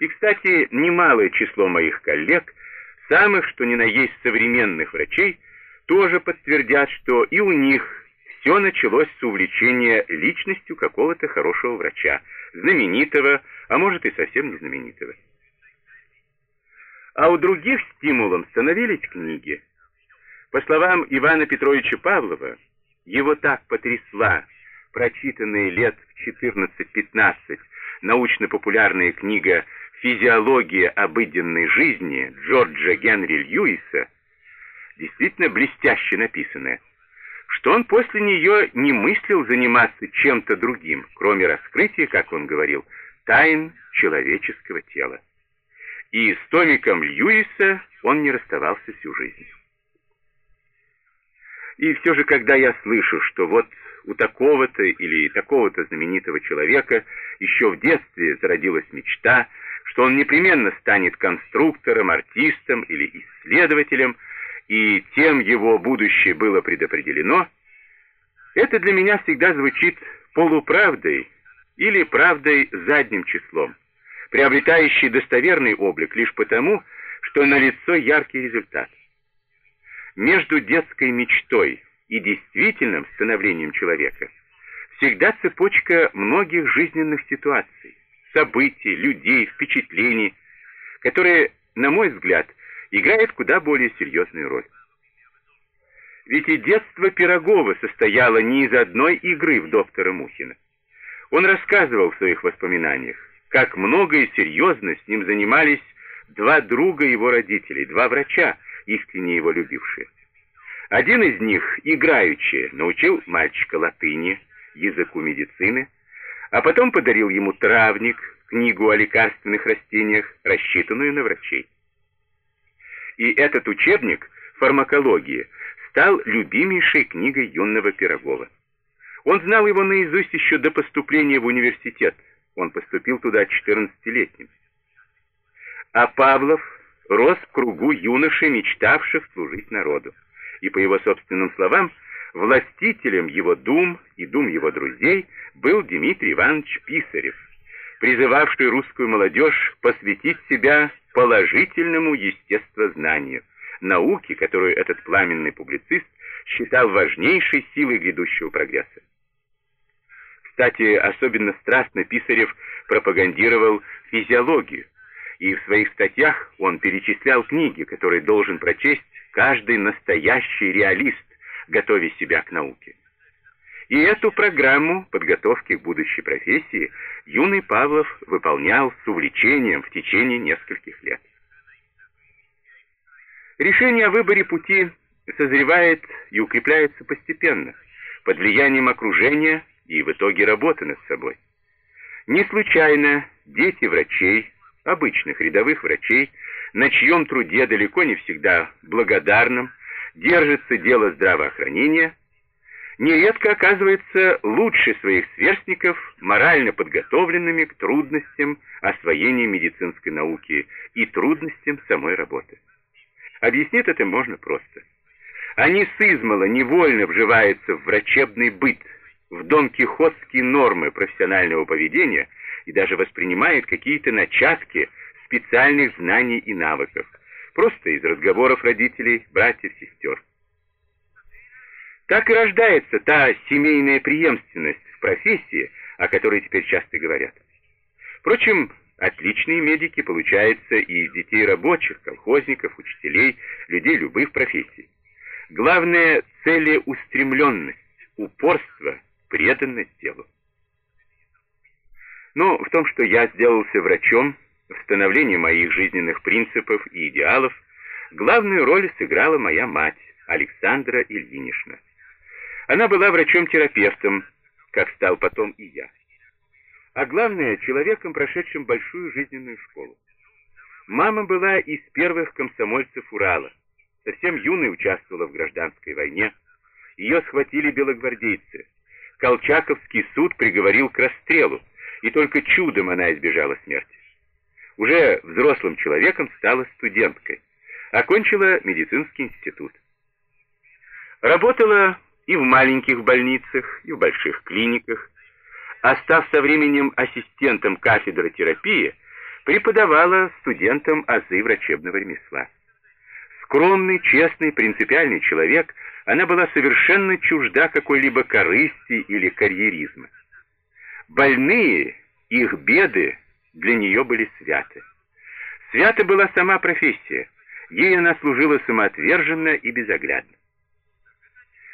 И, кстати, немалое число моих коллег, самых что ни на есть современных врачей, тоже подтвердят, что и у них все началось с увлечения личностью какого-то хорошего врача, знаменитого, а может и совсем не знаменитого. А у других стимулом становились книги. По словам Ивана Петровича Павлова, его так потрясла прочитанная лет в 14-15 научно-популярная книга «Физиология обыденной жизни» Джорджа Генри Льюиса, действительно блестяще написанная, что он после нее не мыслил заниматься чем-то другим, кроме раскрытия, как он говорил, тайн человеческого тела. И с томиком Льюиса он не расставался всю жизнь. И все же, когда я слышу, что вот у такого-то или такого-то знаменитого человека еще в детстве зародилась мечта, что он непременно станет конструктором, артистом или исследователем, и тем его будущее было предопределено, это для меня всегда звучит полуправдой или правдой задним числом, приобретающей достоверный облик лишь потому, что налицо яркий результат. Между детской мечтой и действительным становлением человека всегда цепочка многих жизненных ситуаций, событий, людей, впечатлений, которые, на мой взгляд, играет куда более серьезную роль. Ведь и детство Пирогова состояло не из одной игры в доктора Мухина. Он рассказывал в своих воспоминаниях, как много и серьезно с ним занимались два друга его родителей, два врача, искренне его любившие. Один из них, играючи, научил мальчика латыни, языку медицины, а потом подарил ему травник, книгу о лекарственных растениях, рассчитанную на врачей. И этот учебник «Фармакология» стал любимейшей книгой юного Пирогова. Он знал его наизусть еще до поступления в университет. Он поступил туда 14-летним. А Павлов рос в кругу юношей, мечтавших служить народу. И, по его собственным словам, властителем его дум и дум его друзей был Дмитрий Иванович Писарев, призывавший русскую молодежь посвятить себя положительному естествознанию, науке, которую этот пламенный публицист считал важнейшей силой грядущего прогресса. Кстати, особенно страстно Писарев пропагандировал физиологию, и в своих статьях он перечислял книги, которые должен прочесть каждый настоящий реалист, готовя себя к науке. И эту программу подготовки к будущей профессии юный Павлов выполнял с увлечением в течение нескольких лет. Решение о выборе пути созревает и укрепляется постепенно, под влиянием окружения и в итоге работы над собой. Не случайно дети врачей, обычных рядовых врачей, на чьем труде далеко не всегда благодарным, держится дело здравоохранения – нередко оказывается лучше своих сверстников морально подготовленными к трудностям освоения медицинской науки и трудностям самой работы. Объяснить это можно просто. Они с измала невольно вживаются в врачебный быт, в донкихотские нормы профессионального поведения и даже воспринимают какие-то начатки специальных знаний и навыков, просто из разговоров родителей, братьев, сестер. Так и рождается та семейная преемственность в профессии, о которой теперь часто говорят. Впрочем, отличные медики получаются и из детей рабочих, колхозников, учителей, людей любых профессий. Главное — целеустремленность, упорство, преданность делу. Но в том, что я сделался врачом, становлении моих жизненных принципов и идеалов, главную роль сыграла моя мать, Александра Ильинична. Она была врачом-терапевтом, как стал потом и я. А главное, человеком, прошедшим большую жизненную школу. Мама была из первых комсомольцев Урала. Совсем юной участвовала в гражданской войне. Ее схватили белогвардейцы. Колчаковский суд приговорил к расстрелу, и только чудом она избежала смерти. Уже взрослым человеком стала студенткой. Окончила медицинский институт. Работала и в маленьких больницах, и в больших клиниках. А став со временем ассистентом кафедры терапии, преподавала студентам азы врачебного ремесла. Скромный, честный, принципиальный человек, она была совершенно чужда какой-либо корысти или карьеризма. Больные, их беды для нее были святы. Свята была сама профессия, ей она служила самоотверженно и безоглядно.